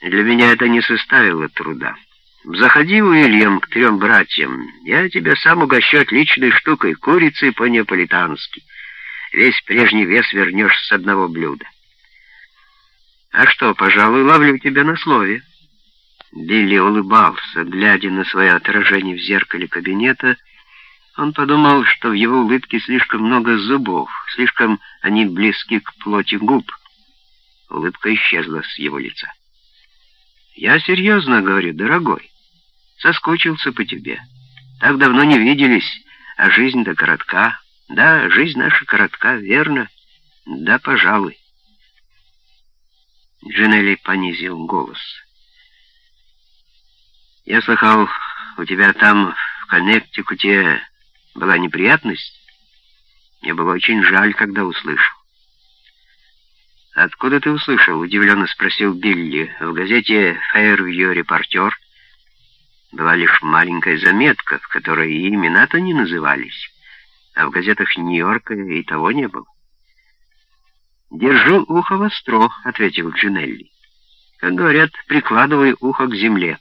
Для меня это не составило труда. Заходи, Уильям, к трем братьям. Я тебя сам угощу отличной штукой, курицей по-неаполитански. Весь прежний вес вернешь с одного блюда. А что, пожалуй, ловлю тебя на слове. Билли улыбался, глядя на свое отражение в зеркале кабинета. Он подумал, что в его улыбке слишком много зубов, слишком они близки к плоти губ. Улыбка исчезла с его лица. «Я серьезно говорю, дорогой. Соскучился по тебе. Так давно не виделись, а жизнь-то коротка. Да, жизнь наша коротка, верно? Да, пожалуй». Джинелли понизил голос. «Я слыхал, у тебя там, в Коннектикуте, была неприятность? Мне было очень жаль, когда услышал». «Откуда ты услышал?» — удивленно спросил Билли. «В газете «Фэйрвью репортер» была лишь маленькая заметка, в которой и имена-то не назывались, а в газетах Нью-Йорка и того не было». «Держу ухо востро», — ответил Джинелли. «Как говорят, прикладывай ухо к земле».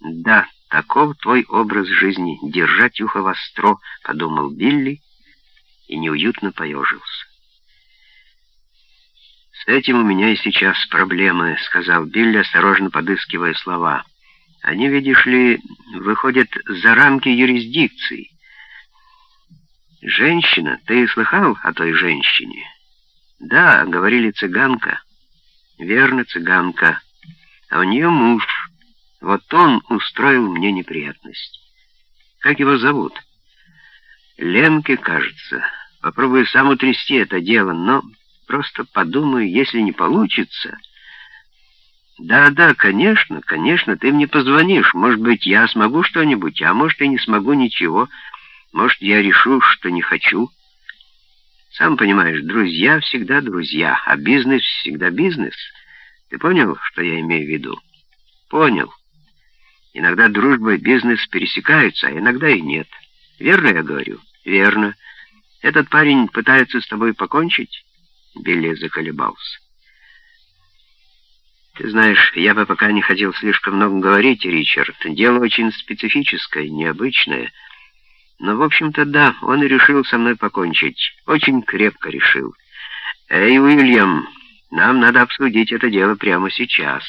«Да, таков твой образ жизни, держать ухо востро», — подумал Билли и неуютно поежился. «С этим у меня и сейчас проблемы», — сказал Билли, осторожно подыскивая слова. «Они, видишь ли, выходят за рамки юрисдикции». «Женщина, ты слыхал о той женщине?» «Да, — говорили цыганка». «Верно, цыганка. А у нее муж». Вот он устроил мне неприятность. Как его зовут? Ленке, кажется. Попробую сам утрясти это дело, но просто подумаю, если не получится... Да-да, конечно, конечно, ты мне позвонишь. Может быть, я смогу что-нибудь, а может, и не смогу ничего. Может, я решу, что не хочу. Сам понимаешь, друзья всегда друзья, а бизнес всегда бизнес. Ты понял, что я имею в виду? Понял. Иногда дружба и бизнес пересекаются, а иногда и нет. Верно я говорю? Верно. Этот парень пытается с тобой покончить? Билли заколебался. Ты знаешь, я бы пока не хотел слишком много говорить, Ричард. Дело очень специфическое, необычное. Но, в общем-то, да, он и решил со мной покончить. Очень крепко решил. Эй, Уильям, нам надо обсудить это дело прямо сейчас.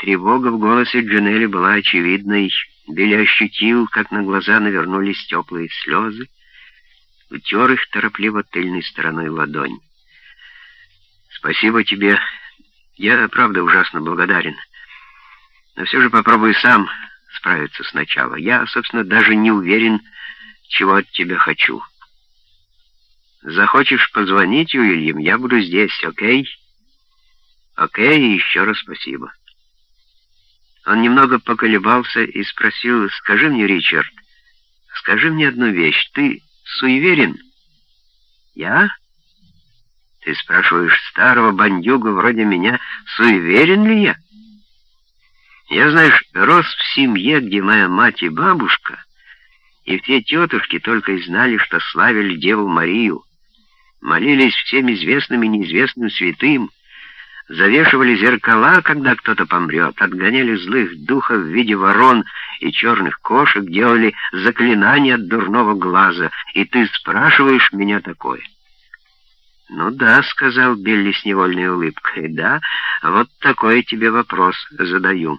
Тревога в голосе Джанелли была очевидной. Билли ощутил, как на глаза навернулись теплые слезы, утер их торопливо тыльной стороной ладонь. «Спасибо тебе. Я, правда, ужасно благодарен. Но все же попробуй сам справиться сначала. Я, собственно, даже не уверен, чего от тебя хочу. Захочешь позвонить, Уильям, я буду здесь, окей? Окей, еще раз спасибо». Он немного поколебался и спросил, «Скажи мне, Ричард, скажи мне одну вещь. Ты суеверен?» «Я?» «Ты спрашиваешь старого бандюгу вроде меня, суеверен ли я?» «Я, знаешь, рос в семье, где моя мать и бабушка, и все тетушки только и знали, что славили Деву Марию, молились всем известным и неизвестным святым, завешивали зеркала, когда кто-то помрет, отгоняли злых духов в виде ворон и черных кошек, делали заклинания от дурного глаза, и ты спрашиваешь меня такое. «Ну да», — сказал Билли с невольной улыбкой, — «да, вот такой тебе вопрос задаю».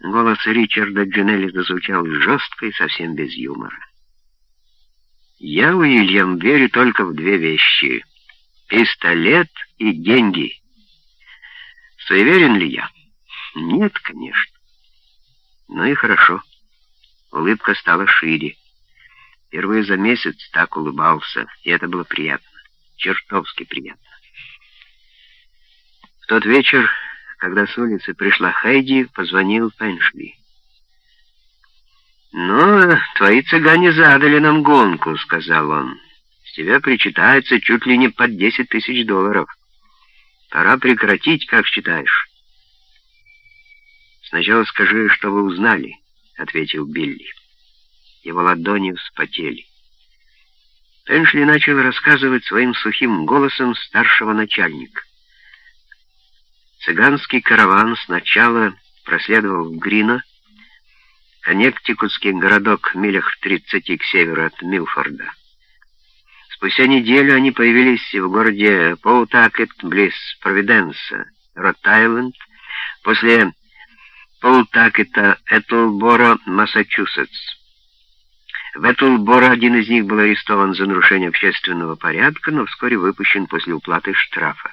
Голос Ричарда Джинелли зазвучал жестко и совсем без юмора. «Я, Уильям, верю только в две вещи — пистолет и деньги. Суеверен ли я? Нет, конечно. Ну и хорошо. Улыбка стала шире. Впервые за месяц так улыбался, и это было приятно, чертовски приятно. В тот вечер, когда с улицы пришла Хайди, позвонил Пеншли. «Ну, твои цыгане задали нам гонку», — сказал он. С тебя причитается чуть ли не под 10 тысяч долларов. Пора прекратить, как считаешь. Сначала скажи, что вы узнали, — ответил Билли. Его ладони вспотели. Пеншли начал рассказывать своим сухим голосом старшего начальника. Цыганский караван сначала проследовал в Грино, Коннектикутский городок в милях в 30 к северу от Милфорда. Спустя неделю они появились в городе Поутакет, близ Провиденса, Рот-Айленд, после Поутакета, Этлбора, Массачусетс. В Этлбора один из них был арестован за нарушение общественного порядка, но вскоре выпущен после уплаты штрафа.